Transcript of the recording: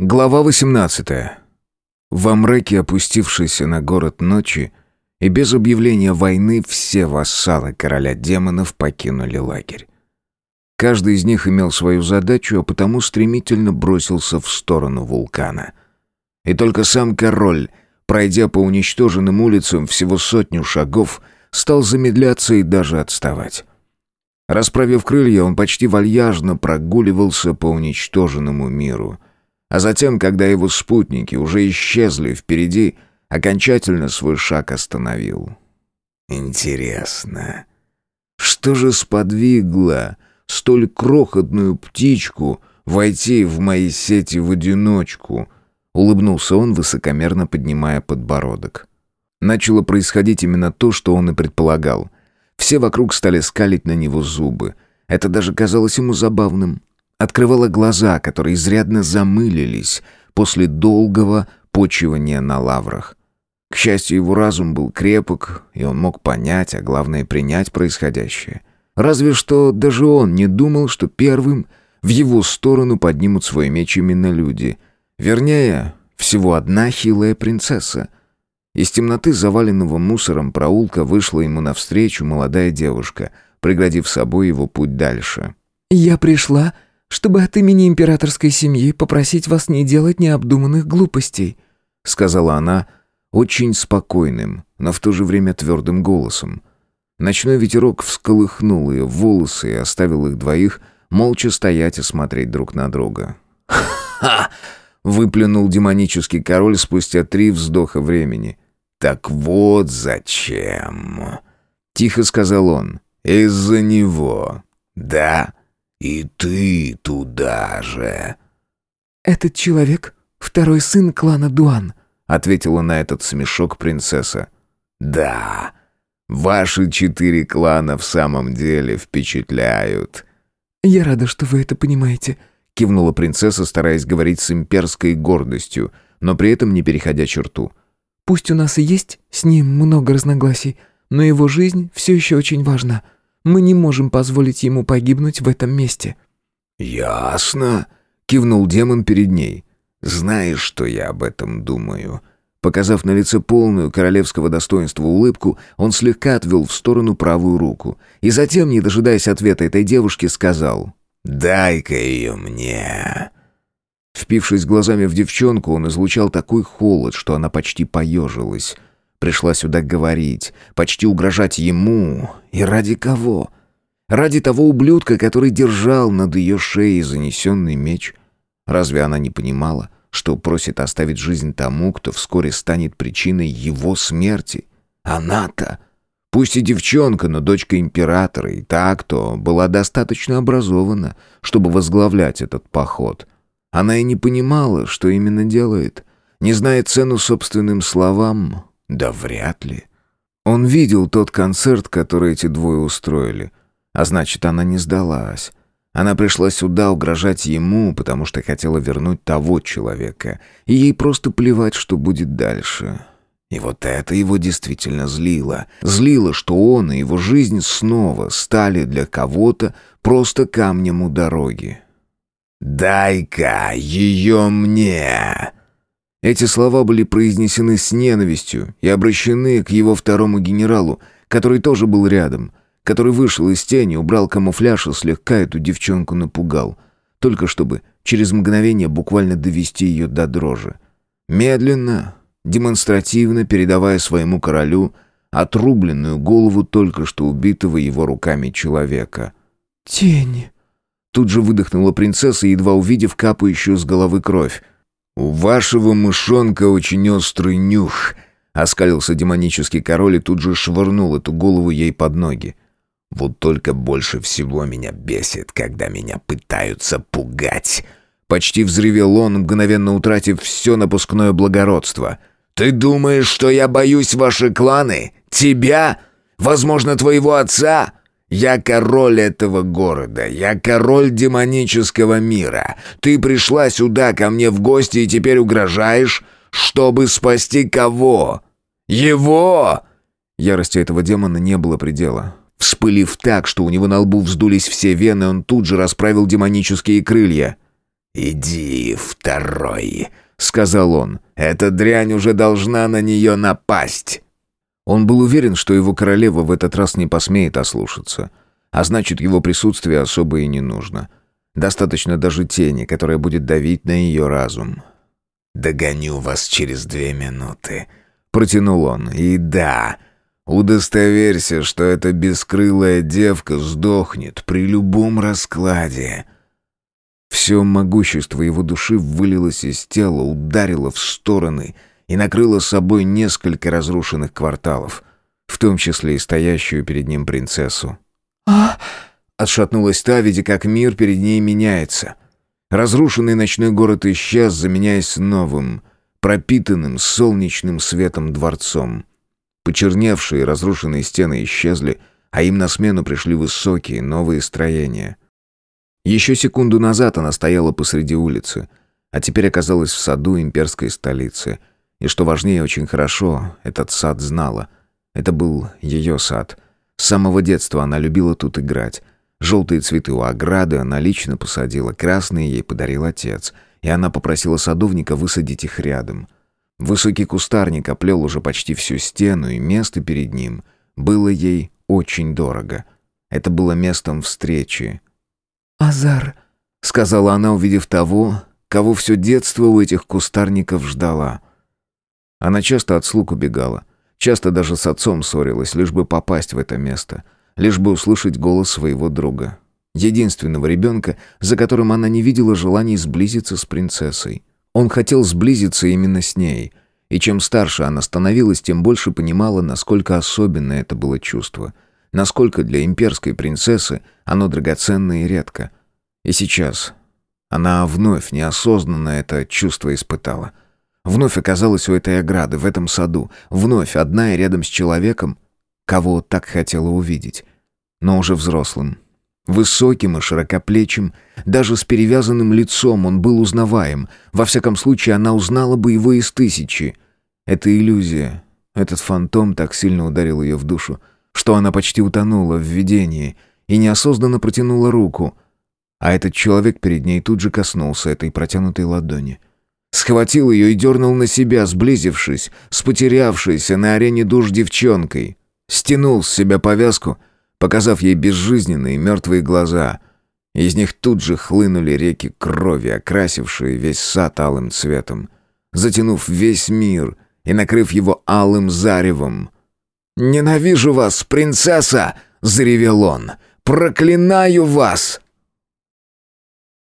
Глава 18. Во мраке, опустившейся на город ночи, и без объявления войны все вассалы короля демонов покинули лагерь. Каждый из них имел свою задачу, а потому стремительно бросился в сторону вулкана. И только сам король, пройдя по уничтоженным улицам всего сотню шагов, стал замедляться и даже отставать. Расправив крылья, он почти вальяжно прогуливался по уничтоженному миру — а затем, когда его спутники уже исчезли впереди, окончательно свой шаг остановил. Интересно, что же сподвигло столь крохотную птичку войти в мои сети в одиночку? Улыбнулся он, высокомерно поднимая подбородок. Начало происходить именно то, что он и предполагал. Все вокруг стали скалить на него зубы. Это даже казалось ему забавным открывала глаза, которые изрядно замылились после долгого почивания на лаврах. К счастью, его разум был крепок, и он мог понять, а главное принять происходящее. Разве что даже он не думал, что первым в его сторону поднимут свой меч именно люди. Вернее, всего одна хилая принцесса. Из темноты заваленного мусором проулка вышла ему навстречу молодая девушка, преградив собой его путь дальше. «Я пришла чтобы от имени императорской семьи попросить вас не делать необдуманных глупостей», сказала она очень спокойным, но в то же время твердым голосом. Ночной ветерок всколыхнул ее волосы и оставил их двоих молча стоять и смотреть друг на друга. «Ха!» — выплюнул демонический король спустя три вздоха времени. «Так вот зачем!» — тихо сказал он. «Из-за него, да?» «И ты туда же!» «Этот человек — второй сын клана Дуан», — ответила на этот смешок принцесса. «Да, ваши четыре клана в самом деле впечатляют». «Я рада, что вы это понимаете», — кивнула принцесса, стараясь говорить с имперской гордостью, но при этом не переходя черту. «Пусть у нас и есть с ним много разногласий, но его жизнь все еще очень важна». Мы не можем позволить ему погибнуть в этом месте». «Ясно», — кивнул демон перед ней. «Знаешь, что я об этом думаю?» Показав на лице полную королевского достоинства улыбку, он слегка отвел в сторону правую руку и затем, не дожидаясь ответа этой девушки, сказал «Дай-ка ее мне». Впившись глазами в девчонку, он излучал такой холод, что она почти поежилась. Пришла сюда говорить, почти угрожать ему. И ради кого? Ради того ублюдка, который держал над ее шеей занесенный меч. Разве она не понимала, что просит оставить жизнь тому, кто вскоре станет причиной его смерти? Она-то... Пусть и девчонка, но дочка императора, и та, кто была достаточно образована, чтобы возглавлять этот поход. Она и не понимала, что именно делает. Не зная цену собственным словам, да вряд ли. Он видел тот концерт, который эти двое устроили. А значит, она не сдалась. Она пришла сюда угрожать ему, потому что хотела вернуть того человека. И ей просто плевать, что будет дальше. И вот это его действительно злило. Злило, что он и его жизнь снова стали для кого-то просто камнем у дороги. «Дай-ка ее мне!» Эти слова были произнесены с ненавистью и обращены к его второму генералу, который тоже был рядом, который вышел из тени, убрал камуфляж и слегка эту девчонку напугал, только чтобы через мгновение буквально довести ее до дрожи. Медленно, демонстративно передавая своему королю отрубленную голову только что убитого его руками человека. «Тень!» Тут же выдохнула принцесса, едва увидев капающую с головы кровь. «У вашего мышонка очень острый нюх», — оскалился демонический король и тут же швырнул эту голову ей под ноги. «Вот только больше всего меня бесит, когда меня пытаются пугать». Почти взревел он, мгновенно утратив все напускное благородство. «Ты думаешь, что я боюсь ваши кланы? Тебя? Возможно, твоего отца? Я король этого города, я король демонического мира. Ты пришла сюда ко мне в гости и теперь угрожаешь, чтобы спасти кого? Его!» Ярости этого демона не было предела. Вспылив так, что у него на лбу вздулись все вены, он тут же расправил демонические крылья. «Иди, второй», — сказал он. «Эта дрянь уже должна на нее напасть». Он был уверен, что его королева в этот раз не посмеет ослушаться. А значит, его присутствие особо и не нужно. Достаточно даже тени, которая будет давить на ее разум. «Догоню вас через две минуты», — протянул он. «И да, удостоверься, что эта бескрылая девка сдохнет при любом раскладе». Все могущество его души вылилось из тела, ударило в стороны и накрыло собой несколько разрушенных кварталов, в том числе и стоящую перед ним принцессу. «А?» Отшатнулась та, видя, как мир перед ней меняется. Разрушенный ночной город исчез, заменяясь новым, пропитанным солнечным светом дворцом. Почерневшие разрушенные стены исчезли, а им на смену пришли высокие новые строения — еще секунду назад она стояла посреди улицы, а теперь оказалась в саду имперской столицы. И что важнее, очень хорошо, этот сад знала. Это был ее сад. С самого детства она любила тут играть. Желтые цветы у ограды она лично посадила, красные ей подарил отец, и она попросила садовника высадить их рядом. Высокий кустарник оплел уже почти всю стену, и место перед ним было ей очень дорого. Это было местом встречи, «Азар», — сказала она, увидев того, кого все детство у этих кустарников ждала. Она часто от слуг убегала, часто даже с отцом ссорилась, лишь бы попасть в это место, лишь бы услышать голос своего друга. Единственного ребенка, за которым она не видела желаний сблизиться с принцессой. Он хотел сблизиться именно с ней, и чем старше она становилась, тем больше понимала, насколько особенно это было чувство — насколько для имперской принцессы оно драгоценно и редко. И сейчас она вновь неосознанно это чувство испытала. Вновь оказалась у этой ограды, в этом саду, вновь одна и рядом с человеком, кого так хотела увидеть, но уже взрослым. Высоким и широкоплечим, даже с перевязанным лицом он был узнаваем. Во всяком случае, она узнала бы его из тысячи. Это иллюзия. Этот фантом так сильно ударил ее в душу, что она почти утонула в видении и неосознанно протянула руку, а этот человек перед ней тут же коснулся этой протянутой ладони. Схватил ее и дернул на себя, сблизившись, с потерявшейся на арене душ девчонкой. Стянул с себя повязку, показав ей безжизненные мертвые глаза. Из них тут же хлынули реки крови, окрасившие весь сад алым цветом, затянув весь мир и накрыв его алым заревом — «Ненавижу вас, принцесса!» — заревел он. «Проклинаю вас!»